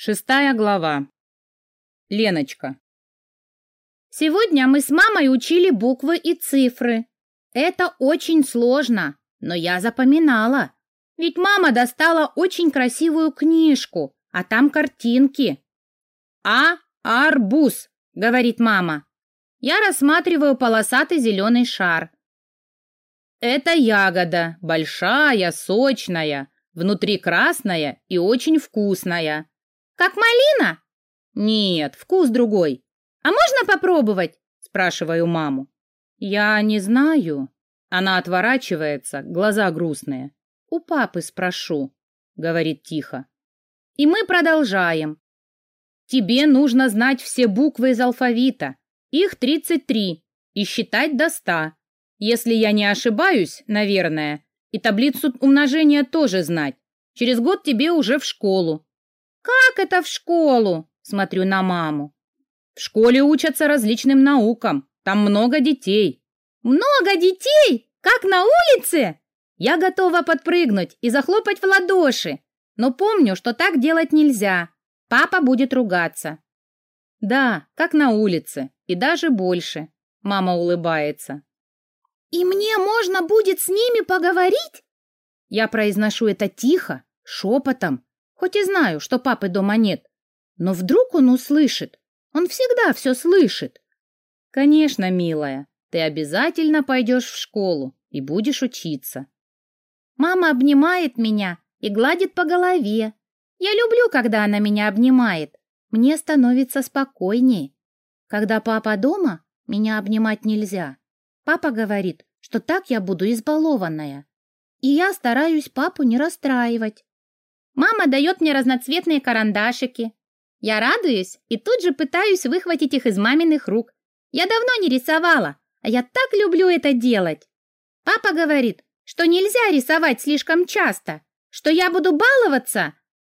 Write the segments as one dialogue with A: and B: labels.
A: Шестая глава. Леночка.
B: Сегодня мы с мамой учили буквы и цифры. Это очень сложно, но я запоминала. Ведь мама достала очень красивую книжку, а там картинки. «А, арбуз», — говорит мама. Я рассматриваю полосатый зеленый шар.
A: Это ягода, большая, сочная, внутри красная и очень вкусная.
B: Как малина?
A: Нет, вкус другой.
B: А можно попробовать?
A: Спрашиваю маму. Я не знаю. Она отворачивается, глаза грустные. У папы спрошу, говорит тихо. И мы продолжаем. Тебе нужно знать все буквы из алфавита. Их 33. И считать до 100. Если я не ошибаюсь, наверное, и таблицу умножения тоже знать. Через год тебе уже в школу.
B: «Как это в школу?» — смотрю на маму.
A: «В школе учатся различным наукам. Там много детей».
B: «Много детей? Как на улице?»
A: Я готова подпрыгнуть и захлопать в ладоши, но помню, что так делать нельзя. Папа будет ругаться. Да, как на улице, и даже больше. Мама улыбается.
B: И мне можно будет с ними поговорить?
A: Я произношу это тихо, шепотом, Хоть и знаю, что папы дома нет. Но вдруг он услышит. Он всегда все слышит. Конечно, милая, ты обязательно пойдешь в школу и будешь учиться.
B: Мама обнимает меня и гладит по голове. Я люблю, когда она меня обнимает. Мне становится спокойнее. Когда папа дома, меня обнимать нельзя. Папа говорит, что так я буду избалованная. И я стараюсь папу не расстраивать. Мама дает мне разноцветные карандашики. Я радуюсь и тут же пытаюсь выхватить их из маминых рук. Я давно не рисовала, а я так люблю это делать. Папа говорит, что нельзя рисовать слишком часто, что я буду баловаться.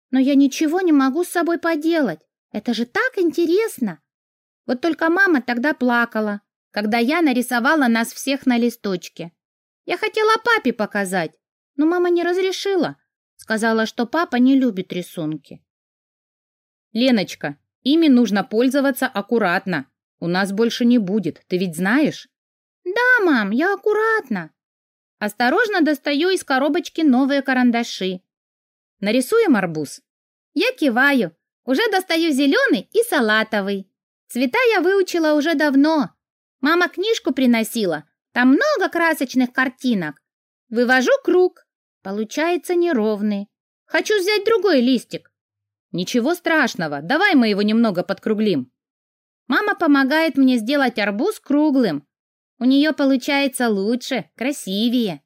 B: Но я ничего не могу с собой поделать. Это же так интересно. Вот только мама тогда плакала, когда я нарисовала нас всех на листочке. Я хотела папе показать, но мама не разрешила, Сказала, что папа не любит рисунки.
A: Леночка, ими нужно пользоваться аккуратно. У нас больше не будет, ты ведь знаешь?
B: Да, мам, я аккуратно. Осторожно достаю из коробочки новые карандаши.
A: Нарисуем арбуз?
B: Я киваю. Уже достаю зеленый и салатовый. Цвета я выучила уже давно. Мама книжку приносила. Там много красочных картинок. Вывожу круг. Получается неровный. Хочу взять другой листик.
A: Ничего страшного, давай мы его немного подкруглим.
B: Мама помогает мне сделать арбуз круглым. У нее получается лучше, красивее.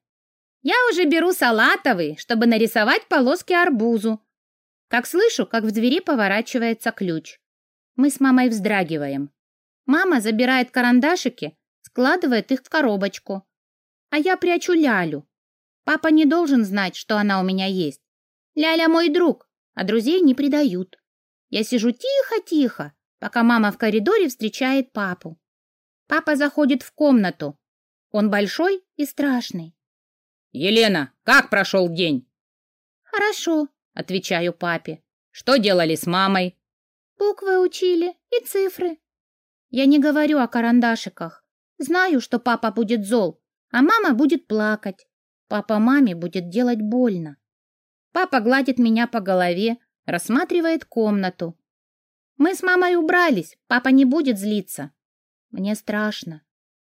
B: Я уже беру салатовый, чтобы нарисовать полоски арбузу. Как слышу, как в двери поворачивается ключ. Мы с мамой вздрагиваем. Мама забирает карандашики, складывает их в коробочку. А я прячу лялю. Папа не должен знать, что она у меня есть. Ляля мой друг, а друзей не предают. Я сижу тихо-тихо, пока мама в коридоре встречает папу. Папа заходит в комнату. Он большой и страшный.
A: «Елена, как прошел день?»
B: «Хорошо», — отвечаю папе.
A: «Что делали с мамой?»
B: «Буквы учили и цифры». Я не говорю о карандашиках. Знаю, что папа будет зол, а мама будет плакать. Папа маме будет делать больно. Папа гладит меня по голове, рассматривает комнату. Мы с мамой убрались, папа не будет злиться. Мне страшно.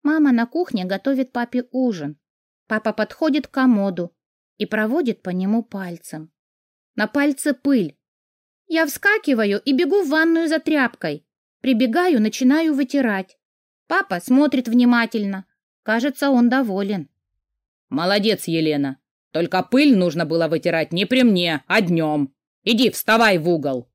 B: Мама на кухне готовит папе ужин. Папа подходит к комоду и проводит по нему пальцем. На пальце пыль. Я вскакиваю и бегу в ванную за тряпкой. Прибегаю, начинаю вытирать. Папа смотрит внимательно. Кажется, он доволен.
A: Молодец, Елена. Только пыль нужно было вытирать не при мне, а днем. Иди, вставай в угол.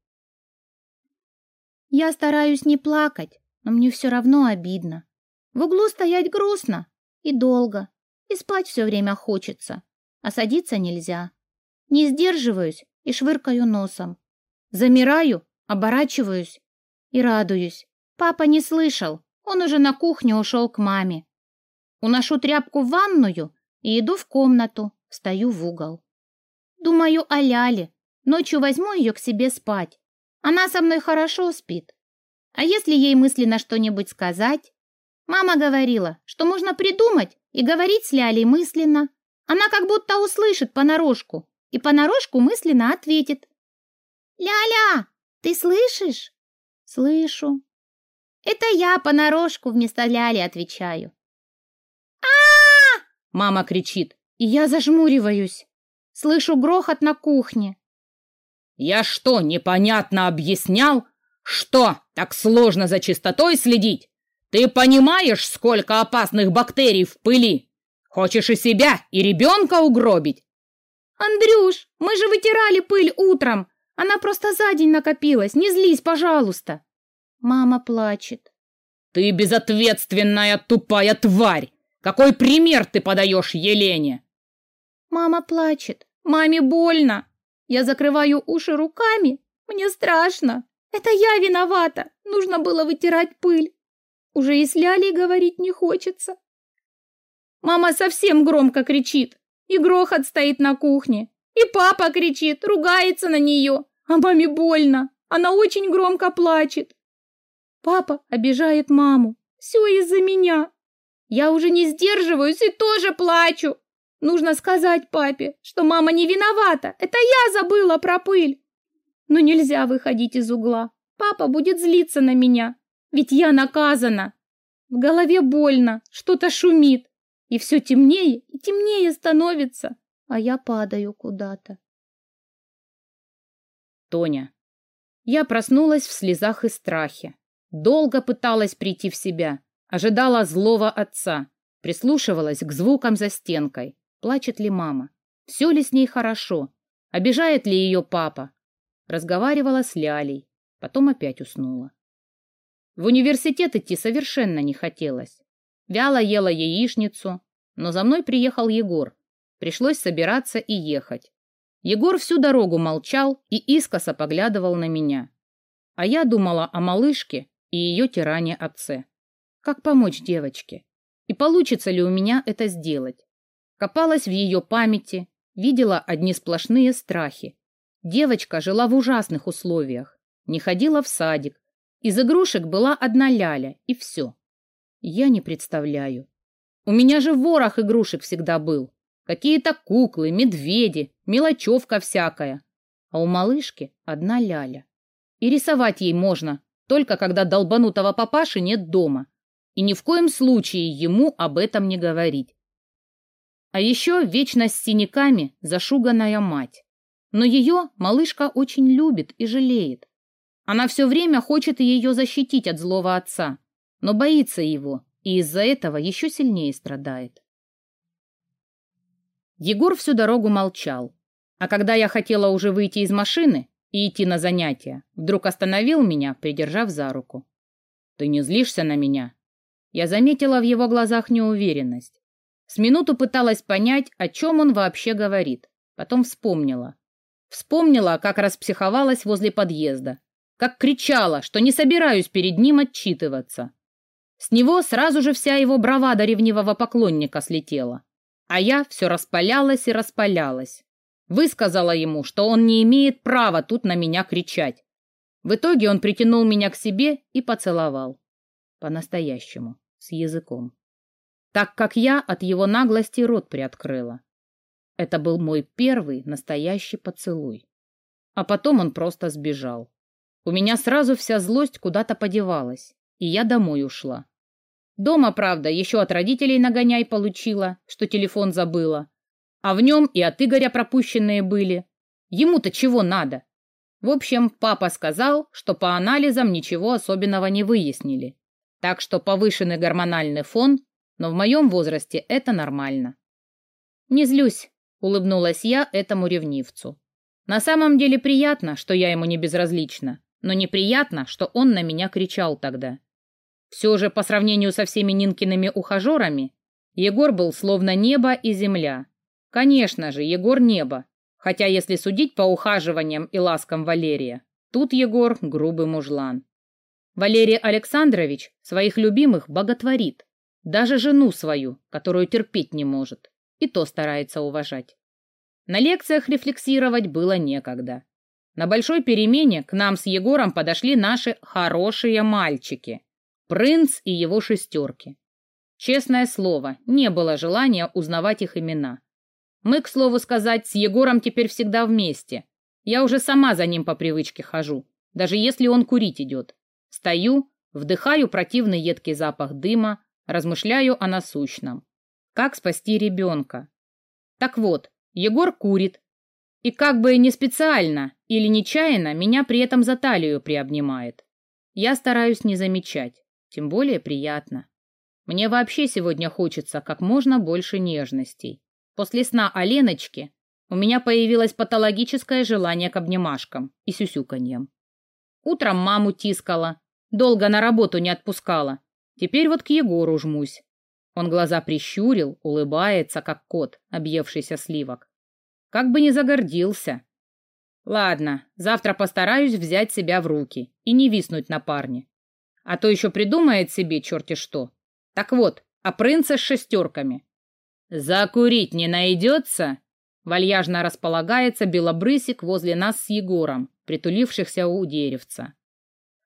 B: Я стараюсь не плакать, но мне все равно обидно. В углу стоять грустно и долго, и спать все время хочется, а садиться нельзя. Не сдерживаюсь и швыркаю носом. Замираю, оборачиваюсь и радуюсь. Папа не слышал, он уже на кухню ушел к маме. Уношу тряпку в ванную и иду в комнату, встаю в угол. Думаю о Ляле, ночью возьму ее к себе спать. Она со мной хорошо спит. А если ей мысленно что-нибудь сказать? Мама говорила, что можно придумать и говорить с Лялей мысленно. Она как будто услышит понарошку и понарошку мысленно ответит. «Ляля, ты слышишь?» «Слышу». «Это я понарошку вместо Ляли отвечаю».
A: Мама кричит, и я зажмуриваюсь. Слышу грохот на кухне. «Я что, непонятно объяснял? Что, так сложно за чистотой следить? Ты понимаешь, сколько опасных бактерий в пыли? Хочешь и себя, и ребенка угробить?»
B: «Андрюш, мы же вытирали пыль утром. Она просто за день накопилась. Не злись, пожалуйста». Мама плачет.
A: «Ты безответственная тупая тварь! Какой пример ты подаешь Елене?»
B: Мама плачет. Маме больно. Я закрываю уши руками. Мне страшно. Это я виновата. Нужно было вытирать пыль. Уже и с Лялей говорить не хочется. Мама совсем громко кричит. И грохот стоит на кухне. И папа кричит, ругается на нее. А маме больно. Она очень громко плачет. Папа обижает маму. Все из-за меня. Я уже не сдерживаюсь и тоже плачу. Нужно сказать папе, что мама не виновата. Это я забыла про пыль. Но нельзя выходить из угла. Папа будет злиться на меня. Ведь я наказана. В голове больно, что-то шумит. И все темнее и темнее становится. А я падаю куда-то.
A: Тоня. Я проснулась в слезах и страхе. Долго пыталась прийти в себя. Ожидала злого отца. Прислушивалась к звукам за стенкой. Плачет ли мама? Все ли с ней хорошо? Обижает ли ее папа? Разговаривала с Лялей, потом опять уснула. В университет идти совершенно не хотелось. Вяло ела яичницу, но за мной приехал Егор. Пришлось собираться и ехать. Егор всю дорогу молчал и искоса поглядывал на меня. А я думала о малышке и ее тиране отце. Как помочь девочке? И получится ли у меня это сделать? Копалась в ее памяти, видела одни сплошные страхи. Девочка жила в ужасных условиях, не ходила в садик. Из игрушек была одна ляля, и все. Я не представляю. У меня же ворох игрушек всегда был. Какие-то куклы, медведи, мелочевка всякая. А у малышки одна ляля. И рисовать ей можно, только когда долбанутого папаши нет дома. И ни в коем случае ему об этом не говорить. А еще вечно с синяками зашуганная мать. Но ее малышка очень любит и жалеет. Она все время хочет ее защитить от злого отца, но боится его и из-за этого еще сильнее страдает. Егор всю дорогу молчал, а когда я хотела уже выйти из машины и идти на занятия, вдруг остановил меня, придержав за руку. «Ты не злишься на меня?» Я заметила в его глазах неуверенность. С минуту пыталась понять, о чем он вообще говорит. Потом вспомнила. Вспомнила, как распсиховалась возле подъезда. Как кричала, что не собираюсь перед ним отчитываться. С него сразу же вся его бравада ревнивого поклонника слетела. А я все распалялась и распалялась. Высказала ему, что он не имеет права тут на меня кричать. В итоге он притянул меня к себе и поцеловал. По-настоящему, с языком так как я от его наглости рот приоткрыла. Это был мой первый настоящий поцелуй. А потом он просто сбежал. У меня сразу вся злость куда-то подевалась, и я домой ушла. Дома, правда, еще от родителей нагоняй получила, что телефон забыла. А в нем и от Игоря пропущенные были. Ему-то чего надо? В общем, папа сказал, что по анализам ничего особенного не выяснили. Так что повышенный гормональный фон но в моем возрасте это нормально. Не злюсь, улыбнулась я этому ревнивцу. На самом деле приятно, что я ему не безразлична, но неприятно, что он на меня кричал тогда. Все же по сравнению со всеми Нинкиными ухажерами, Егор был словно небо и земля. Конечно же, Егор небо, хотя если судить по ухаживаниям и ласкам Валерия, тут Егор грубый мужлан. Валерий Александрович своих любимых боготворит, даже жену свою, которую терпеть не может, и то старается уважать. На лекциях рефлексировать было некогда. На большой перемене к нам с Егором подошли наши хорошие мальчики. Принц и его шестерки. Честное слово, не было желания узнавать их имена. Мы, к слову сказать, с Егором теперь всегда вместе. Я уже сама за ним по привычке хожу, даже если он курить идет. Стою, вдыхаю противный едкий запах дыма, размышляю о насущном. Как спасти ребенка? Так вот, Егор курит, и как бы не специально или нечаянно меня при этом за талию приобнимает. Я стараюсь не замечать, тем более приятно. Мне вообще сегодня хочется как можно больше нежностей. После сна о Леночке у меня появилось патологическое желание к обнимашкам и сюсюканьям. Утром маму тискала, долго на работу не отпускала. Теперь вот к Егору жмусь. Он глаза прищурил, улыбается, как кот, объевшийся сливок. Как бы не загордился. Ладно, завтра постараюсь взять себя в руки и не виснуть на парне. А то еще придумает себе черти что. Так вот, о принце с шестерками. Закурить не найдется? Вальяжно располагается белобрысик возле нас с Егором, притулившихся у деревца.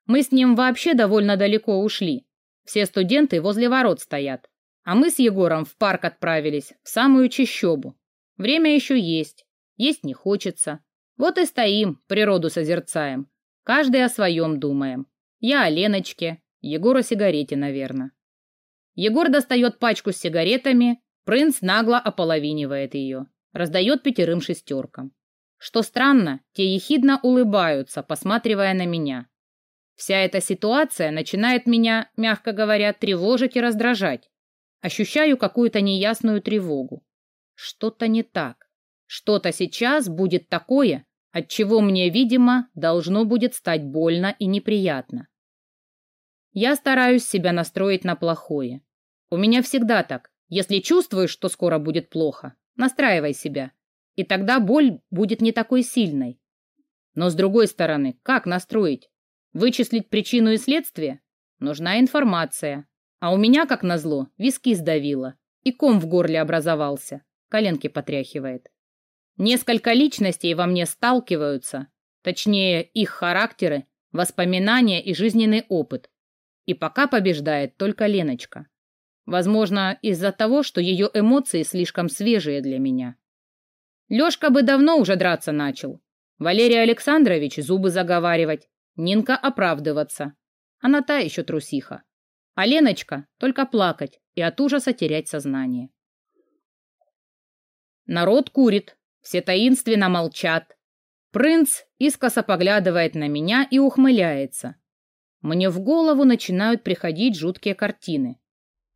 A: Мы с ним вообще довольно далеко ушли. Все студенты возле ворот стоят. А мы с Егором в парк отправились, в самую чащобу, Время еще есть, есть не хочется. Вот и стоим, природу созерцаем. Каждый о своем думаем. Я о Леночке, Егор о сигарете, наверное. Егор достает пачку с сигаретами, принц нагло ополовинивает ее, раздает пятерым шестеркам. Что странно, те ехидно улыбаются, посматривая на меня. Вся эта ситуация начинает меня, мягко говоря, тревожить и раздражать. Ощущаю какую-то неясную тревогу. Что-то не так. Что-то сейчас будет такое, от чего мне, видимо, должно будет стать больно и неприятно. Я стараюсь себя настроить на плохое. У меня всегда так. Если чувствуешь, что скоро будет плохо, настраивай себя. И тогда боль будет не такой сильной. Но с другой стороны, как настроить? Вычислить причину и следствие? Нужна информация. А у меня, как назло, виски сдавило. И ком в горле образовался коленки потряхивает. Несколько личностей во мне сталкиваются, точнее, их характеры, воспоминания и жизненный опыт. И пока побеждает только Леночка. Возможно, из-за того, что ее эмоции слишком свежие для меня. Лешка бы давно уже драться начал. Валерий Александрович зубы заговаривать, Нинка оправдываться. Она та еще трусиха. А Леночка только плакать и от ужаса терять сознание. Народ курит, все таинственно молчат. Принц искоса поглядывает на меня и ухмыляется. Мне в голову начинают приходить жуткие картины.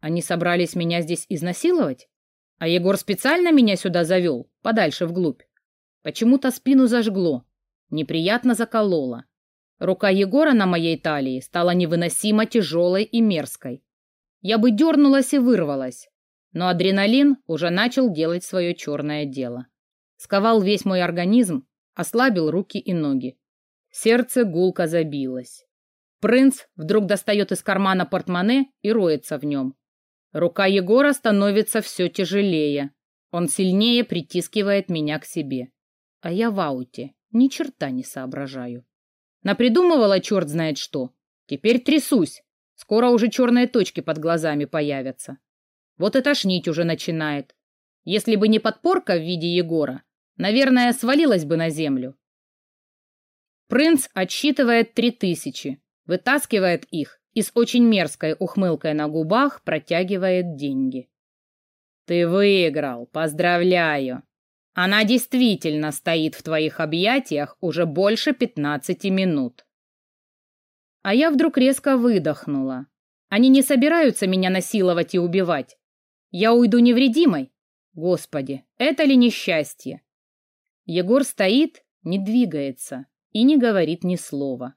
A: Они собрались меня здесь изнасиловать? А Егор специально меня сюда завел, подальше вглубь. Почему-то спину зажгло, неприятно закололо. Рука Егора на моей талии стала невыносимо тяжелой и мерзкой. Я бы дернулась и вырвалась, но адреналин уже начал делать свое черное дело. Сковал весь мой организм, ослабил руки и ноги. Сердце гулко забилось. Принц вдруг достает из кармана портмоне и роется в нем. Рука Егора становится все тяжелее. Он сильнее притискивает меня к себе. А я в ауте, ни черта не соображаю. Напридумывала черт знает что. Теперь трясусь. Скоро уже черные точки под глазами появятся. Вот и тошнить уже начинает. Если бы не подпорка в виде Егора, наверное, свалилась бы на землю. Принц отсчитывает три тысячи, вытаскивает их и с очень мерзкой ухмылкой на губах протягивает деньги. «Ты выиграл, поздравляю! Она действительно стоит в твоих объятиях уже больше пятнадцати минут». А я вдруг резко выдохнула. Они не собираются меня насиловать и убивать. Я уйду невредимой? Господи, это ли несчастье? Егор стоит, не двигается и не говорит ни слова.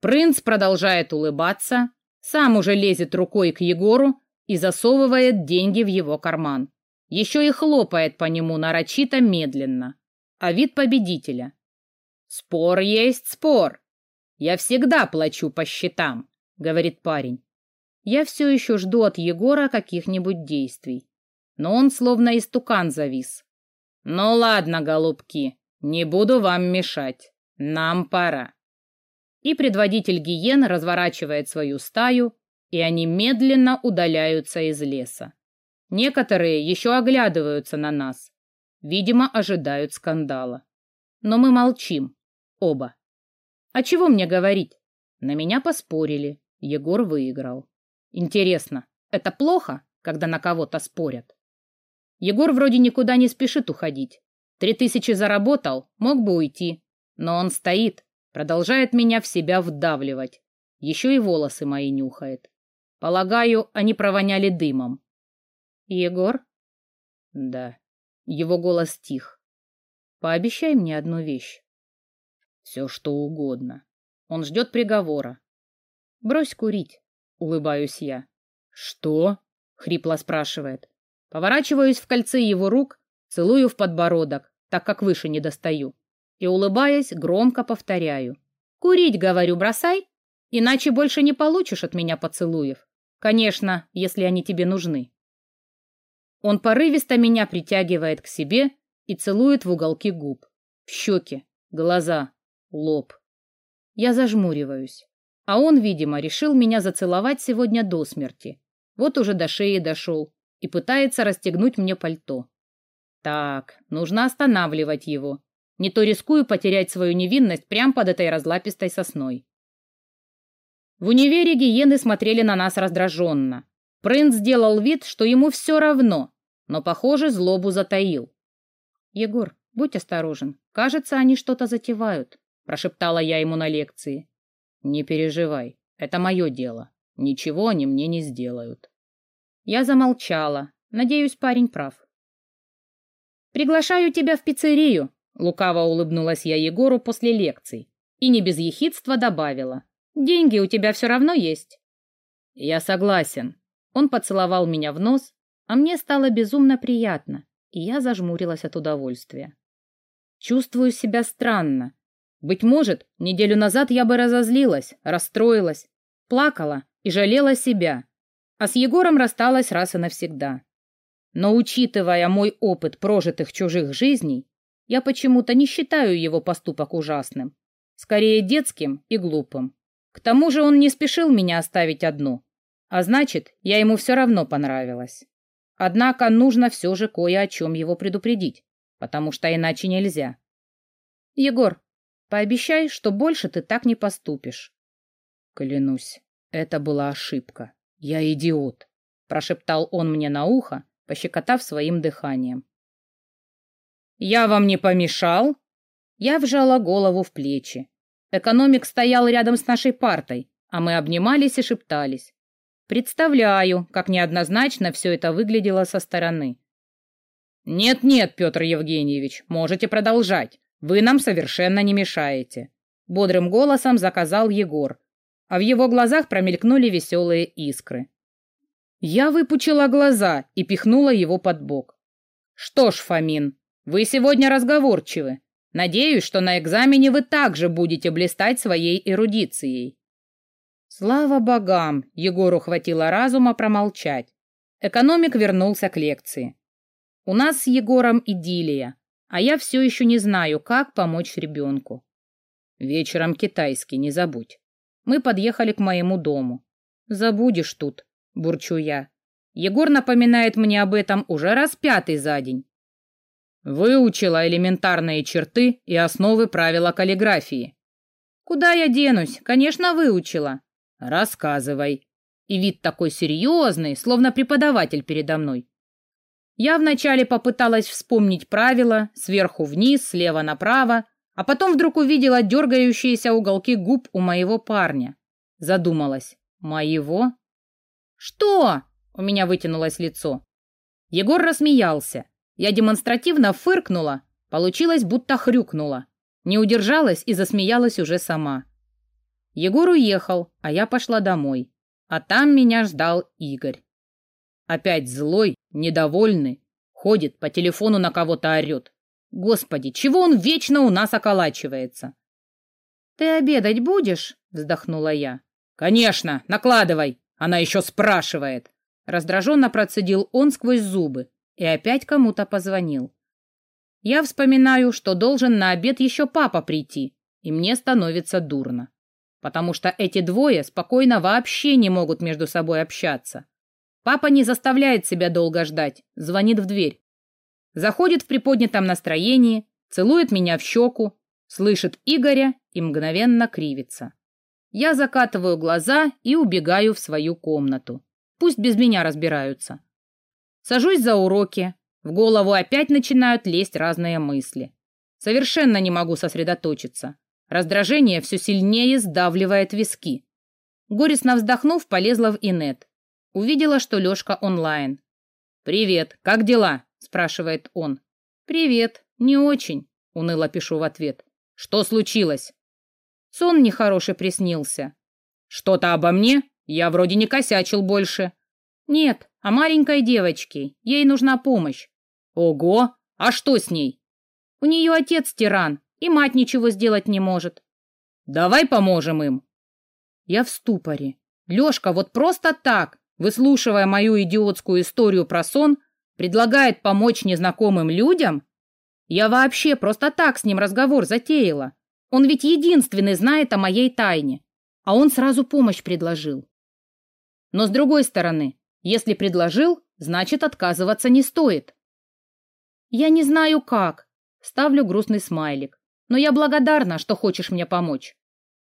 A: Принц продолжает улыбаться, сам уже лезет рукой к Егору и засовывает деньги в его карман. Еще и хлопает по нему нарочито медленно. А вид победителя. «Спор есть спор. Я всегда плачу по счетам», — говорит парень. Я все еще жду от Егора каких-нибудь действий. Но он словно истукан завис. «Ну ладно, голубки, не буду вам мешать. Нам пора. И предводитель гиен разворачивает свою стаю, и они медленно удаляются из леса. Некоторые еще оглядываются на нас. Видимо, ожидают скандала. Но мы молчим. Оба. А чего мне говорить? На меня поспорили. Егор выиграл. Интересно, это плохо, когда на кого-то спорят? Егор вроде никуда не спешит уходить. Три тысячи заработал, мог бы уйти. Но он стоит, продолжает меня в себя вдавливать. Еще и волосы мои нюхает. Полагаю, они провоняли дымом.
B: Егор?
A: Да. Его голос тих. Пообещай мне одну вещь. Все, что угодно. Он ждет приговора. Брось курить, улыбаюсь я. Что? Хрипло спрашивает. Поворачиваюсь в кольце его рук, целую в подбородок, так как выше не достаю. И, улыбаясь, громко повторяю. Курить, говорю, бросай, иначе больше не получишь от меня поцелуев. Конечно, если они тебе нужны. Он порывисто меня притягивает к себе и целует в уголки губ, в щеки, глаза, лоб. Я зажмуриваюсь. А он, видимо, решил меня зацеловать сегодня до смерти. Вот уже до шеи дошел и пытается расстегнуть мне пальто. Так, нужно останавливать его. Не то рискую потерять свою невинность прямо под этой разлапистой сосной. В универе гиены смотрели на нас раздраженно. Принц сделал вид, что ему все равно, но, похоже, злобу затаил.
B: «Егор, будь осторожен. Кажется, они что-то затевают», — прошептала я ему на лекции.
A: «Не переживай, это мое дело. Ничего они мне не сделают».
B: Я замолчала. Надеюсь, парень прав. «Приглашаю тебя в пиццерию», — лукаво улыбнулась я Егору после лекций и не без ехидства добавила. Деньги у тебя все равно есть.
A: Я согласен. Он поцеловал меня в нос,
B: а мне стало безумно приятно, и я зажмурилась от удовольствия.
A: Чувствую себя странно. Быть может, неделю назад я бы разозлилась, расстроилась, плакала и жалела себя, а с Егором рассталась раз и навсегда. Но учитывая мой опыт прожитых чужих жизней, я почему-то не считаю его поступок ужасным, скорее детским и глупым. К тому же он не спешил меня оставить одну, а значит, я ему все равно понравилась. Однако нужно все же кое о чем его предупредить, потому что иначе нельзя.
B: Егор, пообещай, что больше ты так не поступишь.
A: Клянусь, это была ошибка. Я идиот, прошептал он мне на ухо, пощекотав своим дыханием. Я вам не помешал? Я вжала голову в плечи. Экономик стоял рядом с нашей партой, а мы обнимались и шептались. Представляю, как неоднозначно все это выглядело со стороны. «Нет-нет, Петр Евгеньевич, можете продолжать. Вы нам совершенно не мешаете», — бодрым голосом заказал Егор, а в его глазах промелькнули веселые искры. Я выпучила глаза и пихнула его под бок. «Что ж, Фомин, вы сегодня разговорчивы. Надеюсь, что на экзамене вы также будете блистать своей эрудицией. Слава богам, Егору хватило разума промолчать. Экономик вернулся к лекции. У нас с Егором идиллия, а я все еще не знаю, как помочь ребенку. Вечером китайский, не забудь. Мы подъехали к моему дому. Забудешь тут, бурчу я. Егор напоминает мне об этом уже раз пятый за день. Выучила элементарные черты и основы правила каллиграфии. Куда я денусь? Конечно, выучила. Рассказывай. И вид такой серьезный, словно преподаватель передо мной. Я вначале попыталась вспомнить правила сверху вниз, слева направо, а потом вдруг увидела дергающиеся уголки губ у моего парня. Задумалась. Моего? Что? У меня вытянулось лицо. Егор рассмеялся. Я демонстративно фыркнула, получилось, будто хрюкнула. Не удержалась и засмеялась уже сама. Егор уехал, а я пошла домой. А там меня ждал Игорь. Опять злой, недовольный, ходит, по телефону на кого-то орет. Господи, чего он вечно у нас околачивается?
B: «Ты обедать будешь?» — вздохнула я.
A: «Конечно, накладывай!» Она еще спрашивает. Раздраженно процедил он сквозь зубы, и опять кому-то позвонил. Я вспоминаю, что должен на обед еще папа прийти, и мне становится дурно. Потому что эти двое спокойно вообще не могут между собой общаться. Папа не заставляет себя долго ждать, звонит в дверь. Заходит в приподнятом настроении, целует меня в щеку, слышит Игоря и мгновенно кривится. Я закатываю глаза и убегаю в свою комнату. Пусть без меня разбираются. Сажусь за уроки. В голову опять начинают лезть разные мысли. Совершенно не могу сосредоточиться. Раздражение все сильнее сдавливает виски. Горестно вздохнув, полезла в инет. Увидела, что Лешка онлайн. «Привет, как дела?» – спрашивает он. «Привет, не очень», – уныло пишу в ответ. «Что случилось?» Сон нехороший приснился. «Что-то обо мне? Я вроде не косячил больше». «Нет, о маленькой девочке. Ей нужна помощь». «Ого! А что с ней?» «У нее отец тиран, и мать ничего сделать не может». «Давай поможем им». Я в ступоре. Лешка вот просто так, выслушивая мою идиотскую историю про сон, предлагает помочь незнакомым людям? Я вообще просто так с ним разговор затеяла. Он ведь единственный знает о моей тайне. А он сразу помощь предложил. Но с другой стороны, если предложил, значит отказываться не стоит. Я не знаю как. Ставлю грустный смайлик. Но я благодарна, что хочешь мне помочь.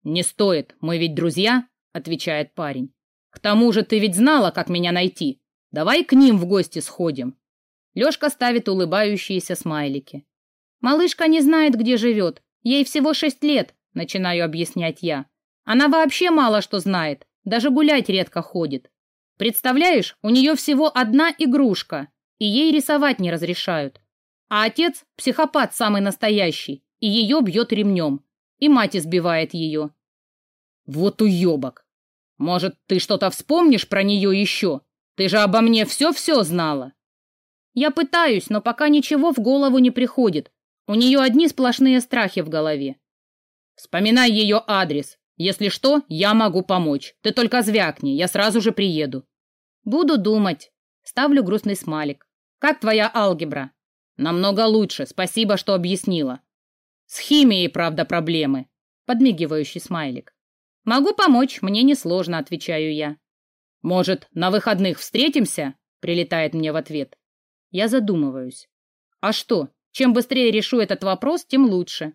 A: Не стоит, мы ведь друзья, отвечает парень. К тому же ты ведь знала, как меня найти. Давай к ним в гости сходим. Лёшка ставит улыбающиеся смайлики. Малышка не знает, где живет. Ей всего шесть лет, начинаю объяснять я. Она вообще мало что знает, даже гулять редко ходит. Представляешь, у нее всего одна игрушка, и ей рисовать не разрешают. А отец – психопат самый настоящий, и ее бьет ремнем. И мать избивает ее. Вот уебок. Может, ты что-то вспомнишь про нее еще? Ты же обо мне все-все знала. Я пытаюсь, но пока ничего в голову не приходит. У нее одни сплошные страхи в голове. Вспоминай ее адрес. Если что, я могу помочь. Ты только звякни, я сразу же приеду. Буду думать. Ставлю грустный смайлик. Как твоя алгебра? Намного лучше, спасибо, что объяснила. С химией, правда, проблемы. Подмигивающий смайлик. Могу помочь, мне несложно, отвечаю я. Может, на выходных встретимся? Прилетает мне в ответ. Я задумываюсь. А что, чем быстрее решу этот вопрос, тем лучше.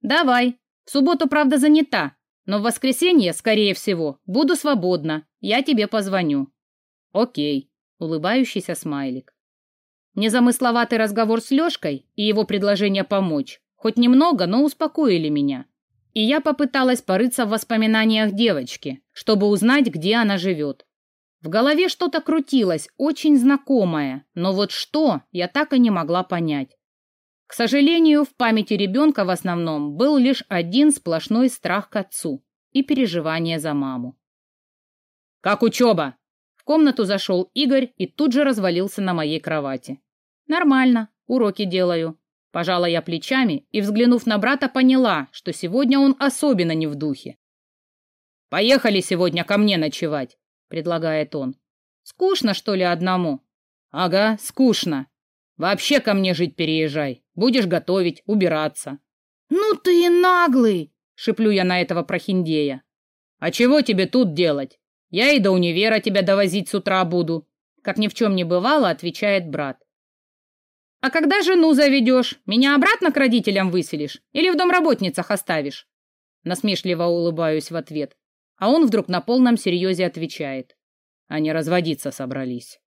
A: Давай. В субботу, правда, занята, но в воскресенье, скорее всего, буду свободна. Я тебе позвоню. Окей. Улыбающийся смайлик. Незамысловатый разговор с Лёшкой и его предложение помочь хоть немного, но успокоили меня. И я попыталась порыться в воспоминаниях девочки, чтобы узнать, где она живет. В голове что-то крутилось, очень знакомое, но вот что, я так и не могла понять. К сожалению, в памяти ребенка в основном был лишь один сплошной страх к отцу и переживание за маму. «Как учеба?» В комнату зашел Игорь и тут же развалился на моей кровати. «Нормально, уроки делаю». Пожала я плечами и, взглянув на брата, поняла, что сегодня он особенно не в духе. «Поехали сегодня ко мне ночевать», — предлагает он. «Скучно, что ли, одному?» «Ага, скучно. Вообще ко мне жить переезжай. Будешь готовить, убираться».
B: «Ну ты и наглый!»
A: — шеплю я на этого прохиндея. «А чего тебе тут делать? Я и до универа тебя довозить с утра буду», — как ни в чем не бывало, отвечает брат. «А когда жену заведешь, меня обратно к родителям выселишь или в домработницах оставишь?» Насмешливо улыбаюсь в ответ, а он вдруг на полном серьезе отвечает. Они разводиться собрались.